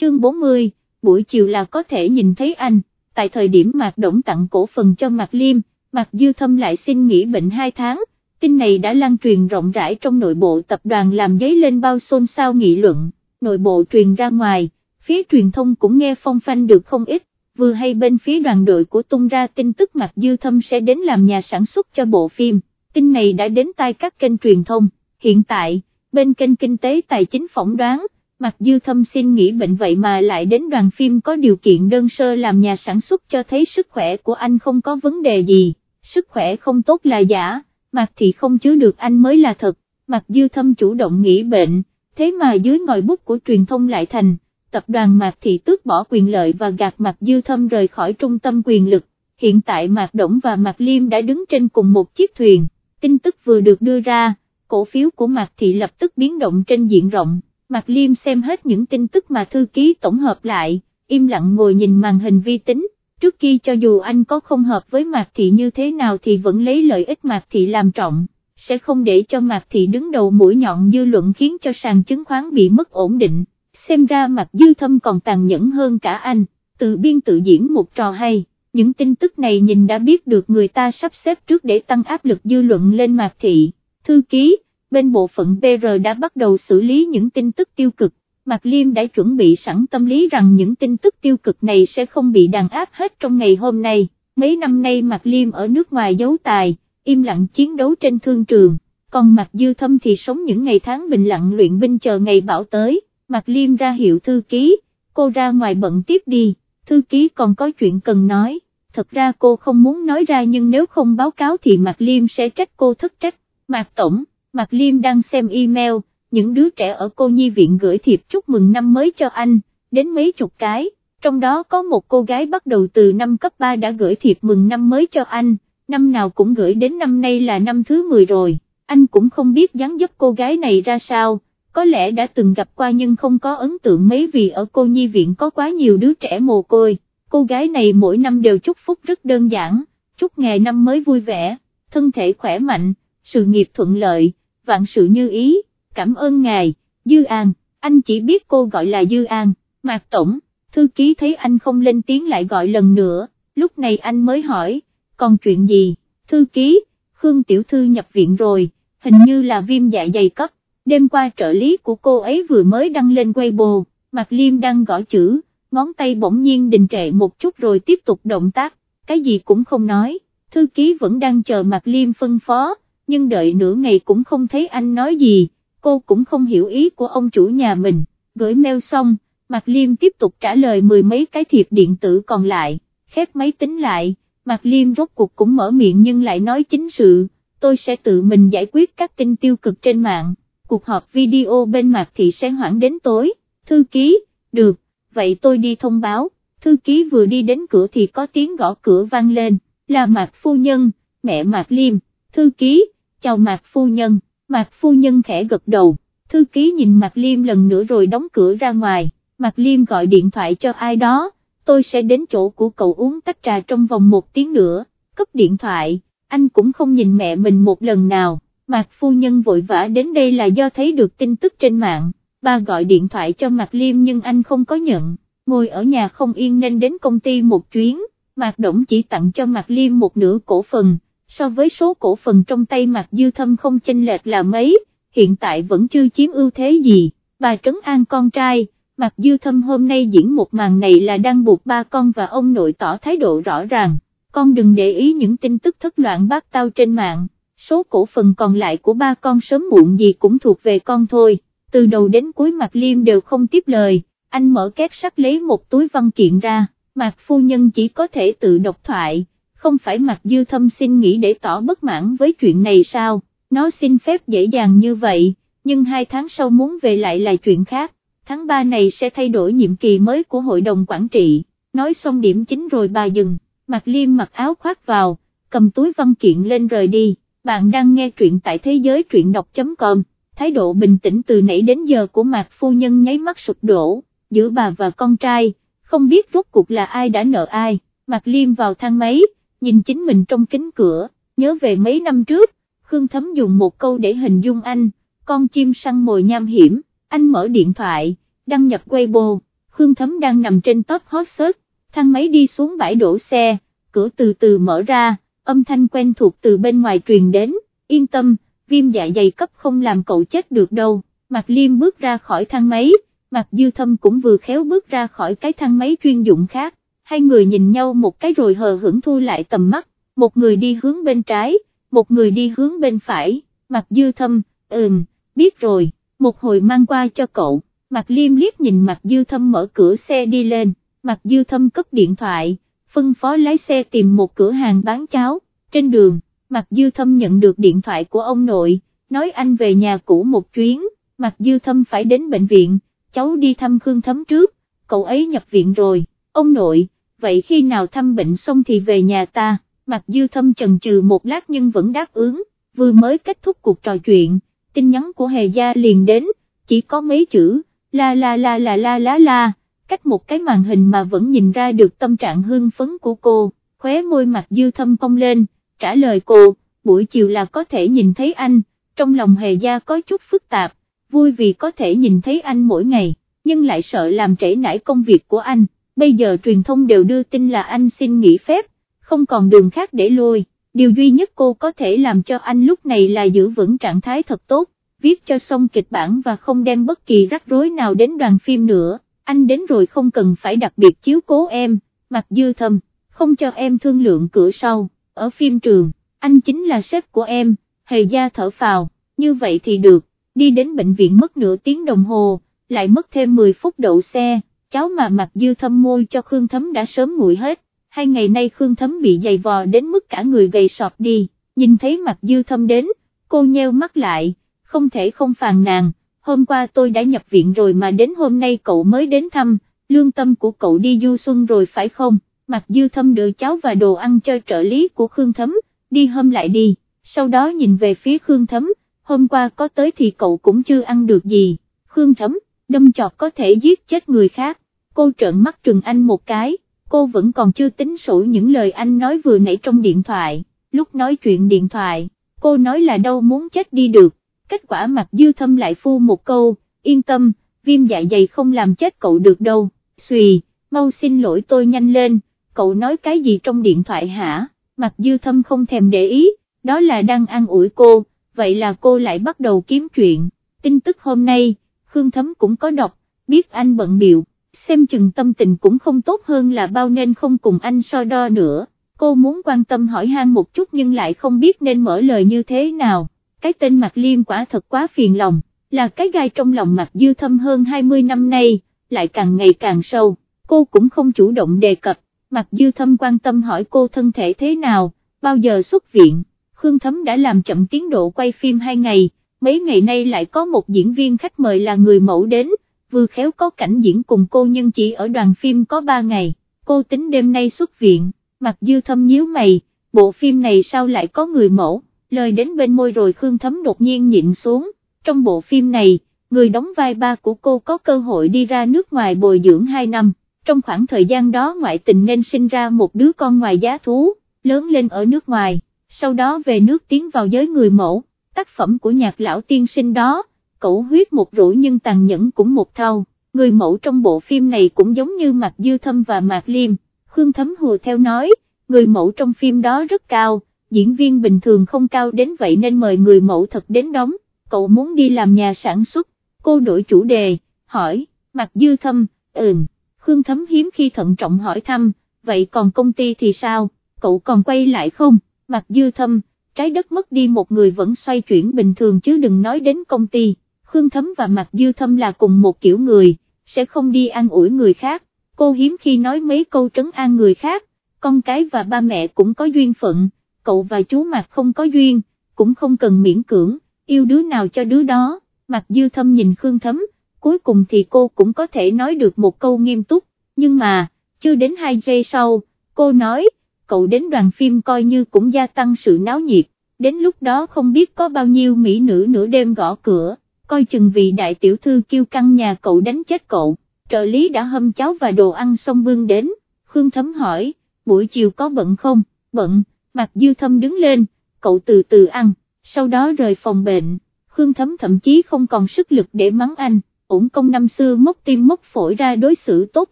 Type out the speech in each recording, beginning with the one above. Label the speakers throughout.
Speaker 1: chương 40, buổi chiều là có thể nhìn thấy anh, tại thời điểm Mạc Động tặng cổ phần cho Mạc Liêm, Mạc Dư Thâm lại xin nghỉ bệnh 2 tháng, tin này đã lan truyền rộng rãi trong nội bộ tập đoàn làm giấy lên bao xôn xao nghị luận, nội bộ truyền ra ngoài, phía truyền thông cũng nghe phong phanh được không ít, vừa hay bên phía đoàn đội của tung ra tin tức Mạc Dư Thâm sẽ đến làm nhà sản xuất cho bộ phim, tin này đã đến tai các kênh truyền thông, hiện tại, bên kênh kinh tế tài chính phỏng đoán, Mạc Dư Thâm xin nghỉ bệnh vậy mà lại đến đoàn phim có điều kiện đơn sơ làm nhà sản xuất cho thấy sức khỏe của anh không có vấn đề gì, sức khỏe không tốt là giả, Mạc Thị không chứa được anh mới là thật, Mạc Dư Thâm chủ động nghỉ bệnh, thế mà dưới ngòi bút của truyền thông lại thành, tập đoàn Mạc Thị tước bỏ quyền lợi và gạt Mạc Dư Thâm rời khỏi trung tâm quyền lực, hiện tại Mạc Động và Mạc Liêm đã đứng trên cùng một chiếc thuyền, tin tức vừa được đưa ra, cổ phiếu của Mạc Thị lập tức biến động trên diện rộng. Mạc Liêm xem hết những tin tức mà thư ký tổng hợp lại, im lặng ngồi nhìn màn hình vi tính, trước khi cho dù anh có không hợp với Mạc Thị như thế nào thì vẫn lấy lợi ích Mạc Thị làm trọng, sẽ không để cho Mạc Thị đứng đầu mũi nhọn dư luận khiến cho sàn chứng khoán bị mất ổn định, xem ra Mạc Dư Thâm còn tàn nhẫn hơn cả anh, tự biên tự diễn một trò hay. Những tin tức này nhìn đã biết được người ta sắp xếp trước để tăng áp lực dư luận lên Mạc Thị, thư ký, bên bộ phận PR đã bắt đầu xử lý những tin tức tiêu cực, Mạc Liêm đã chuẩn bị sẵn tâm lý rằng những tin tức tiêu cực này sẽ không bị đàn áp hết trong ngày hôm nay, mấy năm nay Mạc Liêm ở nước ngoài giấu tài, im lặng chiến đấu trên thương trường, còn Mạc Dư Thâm thì sống những ngày tháng bình lặng luyện binh chờ ngày bão tới, Mạc Liêm ra hiệu thư ký, cô ra ngoài bận tiếp đi, thư ký còn có chuyện cần nói, thật ra cô không muốn nói ra nhưng nếu không báo cáo thì Mạc Liêm sẽ trách cô thất trách, Mạc Tổng Mạc Liêm đang xem email, những đứa trẻ ở cô nhi viện gửi thiệp chúc mừng năm mới cho anh, đến mấy chục cái, trong đó có một cô gái bắt đầu từ năm cấp 3 đã gửi thiệp mừng năm mới cho anh, năm nào cũng gửi đến năm nay là năm thứ 10 rồi, anh cũng không biết dáng dấp cô gái này ra sao, có lẽ đã từng gặp qua nhưng không có ấn tượng mấy vì ở cô nhi viện có quá nhiều đứa trẻ mồ côi, cô gái này mỗi năm đều chúc phúc rất đơn giản, chúc ngày năm mới vui vẻ, thân thể khỏe mạnh, sự nghiệp thuận lợi vạn sự như ý, cảm ơn ngài, Dư An, anh chỉ biết cô gọi là Dư An, Mạc Tổng, thư ký thấy anh không lên tiếng lại gọi lần nữa, lúc này anh mới hỏi, còn chuyện gì, thư ký, Khương Tiểu Thư nhập viện rồi, hình như là viêm dạ dày cấp, đêm qua trợ lý của cô ấy vừa mới đăng lên Weibo, Mạc Liêm đang gõ chữ, ngón tay bỗng nhiên đình trệ một chút rồi tiếp tục động tác, cái gì cũng không nói, thư ký vẫn đang chờ Mạc Liêm phân phó nhưng đợi nửa ngày cũng không thấy anh nói gì, cô cũng không hiểu ý của ông chủ nhà mình, gửi mail xong, Mạc Liêm tiếp tục trả lời mười mấy cái thiệp điện tử còn lại, khép máy tính lại, Mạc Liêm rốt cuộc cũng mở miệng nhưng lại nói chính sự, tôi sẽ tự mình giải quyết các tin tiêu cực trên mạng, cuộc họp video bên Mạc Thị sẽ hoãn đến tối, thư ký, được, vậy tôi đi thông báo, thư ký vừa đi đến cửa thì có tiếng gõ cửa vang lên, là Mạc Phu Nhân, mẹ Mạc Liêm, thư ký, chào Mạc Phu Nhân, Mạc Phu Nhân khẽ gật đầu, thư ký nhìn Mạc Liêm lần nữa rồi đóng cửa ra ngoài, Mạc Liêm gọi điện thoại cho ai đó, tôi sẽ đến chỗ của cậu uống tách trà trong vòng một tiếng nữa, cấp điện thoại, anh cũng không nhìn mẹ mình một lần nào, Mạc Phu Nhân vội vã đến đây là do thấy được tin tức trên mạng, ba gọi điện thoại cho Mạc Liêm nhưng anh không có nhận, ngồi ở nhà không yên nên đến công ty một chuyến, Mạc Động chỉ tặng cho Mạc Liêm một nửa cổ phần so với số cổ phần trong tay Mạc Dư Thâm không chênh lệch là mấy, hiện tại vẫn chưa chiếm ưu thế gì, bà Trấn An con trai, Mạc Dư Thâm hôm nay diễn một màn này là đang buộc ba con và ông nội tỏ thái độ rõ ràng, con đừng để ý những tin tức thất loạn bát tao trên mạng, số cổ phần còn lại của ba con sớm muộn gì cũng thuộc về con thôi, từ đầu đến cuối Mạc Liêm đều không tiếp lời, anh mở két sắt lấy một túi văn kiện ra, Mạc Phu Nhân chỉ có thể tự độc thoại không phải mặt dư thâm xin nghĩ để tỏ bất mãn với chuyện này sao, nó xin phép dễ dàng như vậy, nhưng hai tháng sau muốn về lại là chuyện khác, tháng 3 này sẽ thay đổi nhiệm kỳ mới của hội đồng quản trị, nói xong điểm chính rồi bà dừng, mặt liêm mặc áo khoác vào, cầm túi văn kiện lên rời đi, bạn đang nghe truyện tại thế giới truyện đọc.com, thái độ bình tĩnh từ nãy đến giờ của mạc phu nhân nháy mắt sụp đổ, giữa bà và con trai, không biết rốt cuộc là ai đã nợ ai, Mặt liêm vào thang máy, nhìn chính mình trong kính cửa, nhớ về mấy năm trước, Khương Thấm dùng một câu để hình dung anh, con chim săn mồi nham hiểm, anh mở điện thoại, đăng nhập Weibo, Khương Thấm đang nằm trên top hot search, thang máy đi xuống bãi đổ xe, cửa từ từ mở ra, âm thanh quen thuộc từ bên ngoài truyền đến, yên tâm, viêm dạ dày cấp không làm cậu chết được đâu, Mạc Liêm bước ra khỏi thang máy, Mạc Dư Thâm cũng vừa khéo bước ra khỏi cái thang máy chuyên dụng khác, hai người nhìn nhau một cái rồi hờ hững thu lại tầm mắt, một người đi hướng bên trái, một người đi hướng bên phải, mặt Dư Thâm, ừm, biết rồi, một hồi mang qua cho cậu, mặt Liêm liếc nhìn mặt Dư Thâm mở cửa xe đi lên, mặt Dư Thâm cất điện thoại, phân phó lái xe tìm một cửa hàng bán cháo, trên đường, mặt Dư Thâm nhận được điện thoại của ông nội, nói anh về nhà cũ một chuyến, mặt Dư Thâm phải đến bệnh viện, cháu đi thăm Khương Thấm trước, cậu ấy nhập viện rồi, ông nội, vậy khi nào thăm bệnh xong thì về nhà ta, mặc Dư Thâm chần chừ một lát nhưng vẫn đáp ứng, vừa mới kết thúc cuộc trò chuyện, tin nhắn của Hề Gia liền đến, chỉ có mấy chữ, la la la la la la la, cách một cái màn hình mà vẫn nhìn ra được tâm trạng hương phấn của cô, khóe môi mặt dư thâm cong lên, trả lời cô, buổi chiều là có thể nhìn thấy anh, trong lòng hề gia có chút phức tạp, vui vì có thể nhìn thấy anh mỗi ngày, nhưng lại sợ làm trễ nải công việc của anh, bây giờ truyền thông đều đưa tin là anh xin nghỉ phép, không còn đường khác để lôi, điều duy nhất cô có thể làm cho anh lúc này là giữ vững trạng thái thật tốt, viết cho xong kịch bản và không đem bất kỳ rắc rối nào đến đoàn phim nữa, anh đến rồi không cần phải đặc biệt chiếu cố em, mặt dư thâm, không cho em thương lượng cửa sau, ở phim trường, anh chính là sếp của em, hề gia thở phào, như vậy thì được, đi đến bệnh viện mất nửa tiếng đồng hồ, lại mất thêm 10 phút đậu xe, cháu mà mặt dư thâm môi cho Khương Thấm đã sớm nguội hết, hai ngày nay Khương Thấm bị dày vò đến mức cả người gầy sọt đi, nhìn thấy mặt dư thâm đến, cô nheo mắt lại, không thể không phàn nàn, hôm qua tôi đã nhập viện rồi mà đến hôm nay cậu mới đến thăm, lương tâm của cậu đi du xuân rồi phải không, mặc dư thâm đưa cháu và đồ ăn cho trợ lý của Khương Thấm, đi hôm lại đi, sau đó nhìn về phía Khương Thấm, hôm qua có tới thì cậu cũng chưa ăn được gì, Khương Thấm, đâm chọt có thể giết chết người khác, cô trợn mắt trừng anh một cái, cô vẫn còn chưa tính sổ những lời anh nói vừa nãy trong điện thoại, lúc nói chuyện điện thoại, cô nói là đâu muốn chết đi được. Kết quả mặt dư thâm lại phu một câu, yên tâm, viêm dạ dày không làm chết cậu được đâu, xùy, mau xin lỗi tôi nhanh lên, cậu nói cái gì trong điện thoại hả, mặt dư thâm không thèm để ý, đó là đang ăn ủi cô, vậy là cô lại bắt đầu kiếm chuyện, tin tức hôm nay, Khương Thấm cũng có đọc, biết anh bận biểu, xem chừng tâm tình cũng không tốt hơn là bao nên không cùng anh so đo nữa, cô muốn quan tâm hỏi han một chút nhưng lại không biết nên mở lời như thế nào. Cái tên Mạc Liêm quả thật quá phiền lòng, là cái gai trong lòng Mạc Dư Thâm hơn 20 năm nay, lại càng ngày càng sâu, cô cũng không chủ động đề cập, Mạc Dư Thâm quan tâm hỏi cô thân thể thế nào, bao giờ xuất viện, Khương Thấm đã làm chậm tiến độ quay phim hai ngày, mấy ngày nay lại có một diễn viên khách mời là người mẫu đến, vừa khéo có cảnh diễn cùng cô nhưng chỉ ở đoàn phim có ba ngày, cô tính đêm nay xuất viện, mặt Dư Thâm nhíu mày, bộ phim này sao lại có người mẫu, lời đến bên môi rồi Khương Thấm đột nhiên nhịn xuống, trong bộ phim này, người đóng vai ba của cô có cơ hội đi ra nước ngoài bồi dưỡng 2 năm, trong khoảng thời gian đó ngoại tình nên sinh ra một đứa con ngoài giá thú, lớn lên ở nước ngoài, sau đó về nước tiến vào giới người mẫu, tác phẩm của nhạc lão tiên sinh đó, cậu huyết một rủi nhưng tàn nhẫn cũng một thau, người mẫu trong bộ phim này cũng giống như Mạc Dư Thâm và Mạc Liêm, Khương Thấm hùa theo nói, người mẫu trong phim đó rất cao diễn viên bình thường không cao đến vậy nên mời người mẫu thật đến đóng, cậu muốn đi làm nhà sản xuất, cô đổi chủ đề, hỏi, mặt dư thâm, ừm, Khương Thấm hiếm khi thận trọng hỏi thăm, vậy còn công ty thì sao, cậu còn quay lại không, mặt dư thâm, trái đất mất đi một người vẫn xoay chuyển bình thường chứ đừng nói đến công ty, Khương Thấm và Mạc dư thâm là cùng một kiểu người, sẽ không đi an ủi người khác, cô hiếm khi nói mấy câu trấn an người khác, con cái và ba mẹ cũng có duyên phận cậu và chú Mạc không có duyên, cũng không cần miễn cưỡng, yêu đứa nào cho đứa đó, Mạc Dư Thâm nhìn Khương Thấm, cuối cùng thì cô cũng có thể nói được một câu nghiêm túc, nhưng mà, chưa đến 2 giây sau, cô nói, cậu đến đoàn phim coi như cũng gia tăng sự náo nhiệt, đến lúc đó không biết có bao nhiêu mỹ nữ nửa đêm gõ cửa, coi chừng vì đại tiểu thư kêu căng nhà cậu đánh chết cậu, trợ lý đã hâm cháo và đồ ăn xong bưng đến, Khương Thấm hỏi, buổi chiều có bận không, bận, Mạc Dư Thâm đứng lên, cậu từ từ ăn, sau đó rời phòng bệnh, Khương Thấm thậm chí không còn sức lực để mắng anh, ổn công năm xưa mốc tim mốc phổi ra đối xử tốt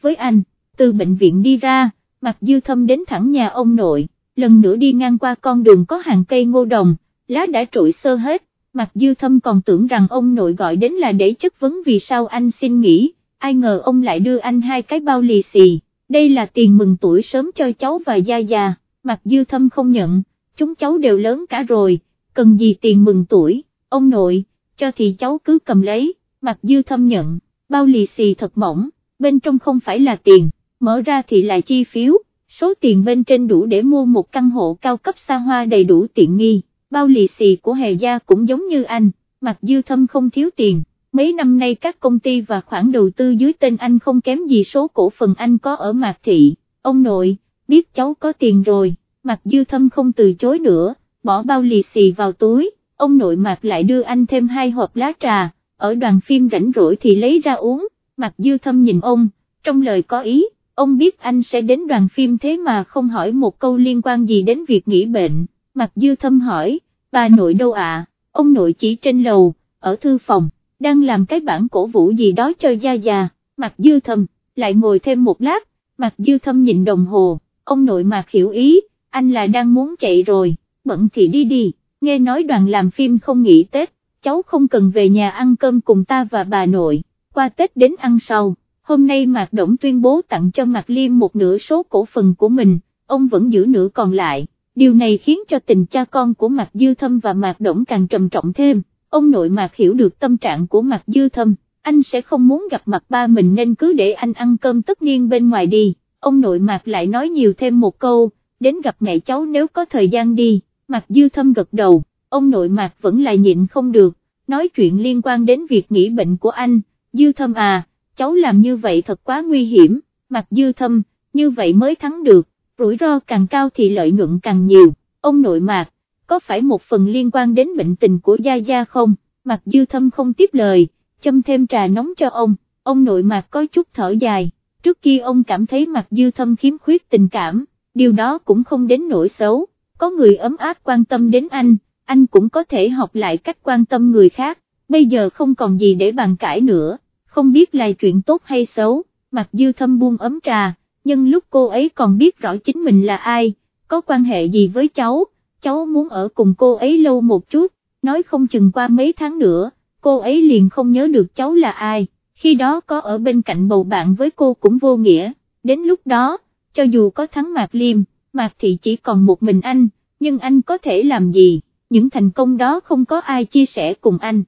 Speaker 1: với anh, từ bệnh viện đi ra, mặt dư thâm đến thẳng nhà ông nội, lần nữa đi ngang qua con đường có hàng cây ngô đồng, lá đã trụi sơ hết, mặt dư thâm còn tưởng rằng ông nội gọi đến là để chất vấn vì sao anh xin nghỉ, ai ngờ ông lại đưa anh hai cái bao lì xì, đây là tiền mừng tuổi sớm cho cháu và gia già, mặt dư thâm không nhận, chúng cháu đều lớn cả rồi, cần gì tiền mừng tuổi, ông nội, cho thì cháu cứ cầm lấy, mặt dư thâm nhận, bao lì xì thật mỏng, bên trong không phải là tiền, mở ra thì là chi phiếu, số tiền bên trên đủ để mua một căn hộ cao cấp xa hoa đầy đủ tiện nghi, bao lì xì của hề gia cũng giống như anh, mặc dư thâm không thiếu tiền, mấy năm nay các công ty và khoản đầu tư dưới tên anh không kém gì số cổ phần anh có ở Mạc Thị, ông nội, biết cháu có tiền rồi, mặc dư thâm không từ chối nữa, bỏ bao lì xì vào túi, ông nội Mạc lại đưa anh thêm hai hộp lá trà, ở đoàn phim rảnh rỗi thì lấy ra uống, mặc dư thâm nhìn ông, trong lời có ý, ông biết anh sẽ đến đoàn phim thế mà không hỏi một câu liên quan gì đến việc nghỉ bệnh, Mặc dư thâm hỏi, bà nội đâu ạ, ông nội chỉ trên lầu, ở thư phòng, đang làm cái bản cổ vũ gì đó cho gia già, Mặc dư thâm, lại ngồi thêm một lát, Mặc dư thâm nhìn đồng hồ, ông nội Mạc hiểu ý, anh là đang muốn chạy rồi, bận thì đi đi, nghe nói đoàn làm phim không nghỉ Tết, cháu không cần về nhà ăn cơm cùng ta và bà nội, qua Tết đến ăn sau. Hôm nay Mạc Động tuyên bố tặng cho Mạc Liêm một nửa số cổ phần của mình, ông vẫn giữ nửa còn lại, điều này khiến cho tình cha con của Mạc Dư Thâm và Mạc Động càng trầm trọng thêm, ông nội Mạc hiểu được tâm trạng của Mạc Dư Thâm, anh sẽ không muốn gặp mặt ba mình nên cứ để anh ăn cơm tất niên bên ngoài đi, ông nội Mạc lại nói nhiều thêm một câu, đến gặp mẹ cháu nếu có thời gian đi, Mạc Dư Thâm gật đầu, ông nội Mạc vẫn là nhịn không được, nói chuyện liên quan đến việc nghỉ bệnh của anh, Dư Thâm à, cháu làm như vậy thật quá nguy hiểm, mặt Dư Thâm, như vậy mới thắng được, rủi ro càng cao thì lợi nhuận càng nhiều, ông nội Mạc, có phải một phần liên quan đến bệnh tình của Gia Gia không, mặt Dư Thâm không tiếp lời, châm thêm trà nóng cho ông, ông nội Mạc có chút thở dài, trước kia ông cảm thấy mặt Dư Thâm khiếm khuyết tình cảm, điều đó cũng không đến nỗi xấu, có người ấm áp quan tâm đến anh, anh cũng có thể học lại cách quan tâm người khác, bây giờ không còn gì để bàn cãi nữa, không biết là chuyện tốt hay xấu, mặc dư thâm buông ấm trà, nhưng lúc cô ấy còn biết rõ chính mình là ai, có quan hệ gì với cháu, cháu muốn ở cùng cô ấy lâu một chút, nói không chừng qua mấy tháng nữa, cô ấy liền không nhớ được cháu là ai, khi đó có ở bên cạnh bầu bạn với cô cũng vô nghĩa, đến lúc đó, cho dù có thắng Mạc Liêm, Mạc Thị chỉ còn một mình anh, nhưng anh có thể làm gì, những thành công đó không có ai chia sẻ cùng anh.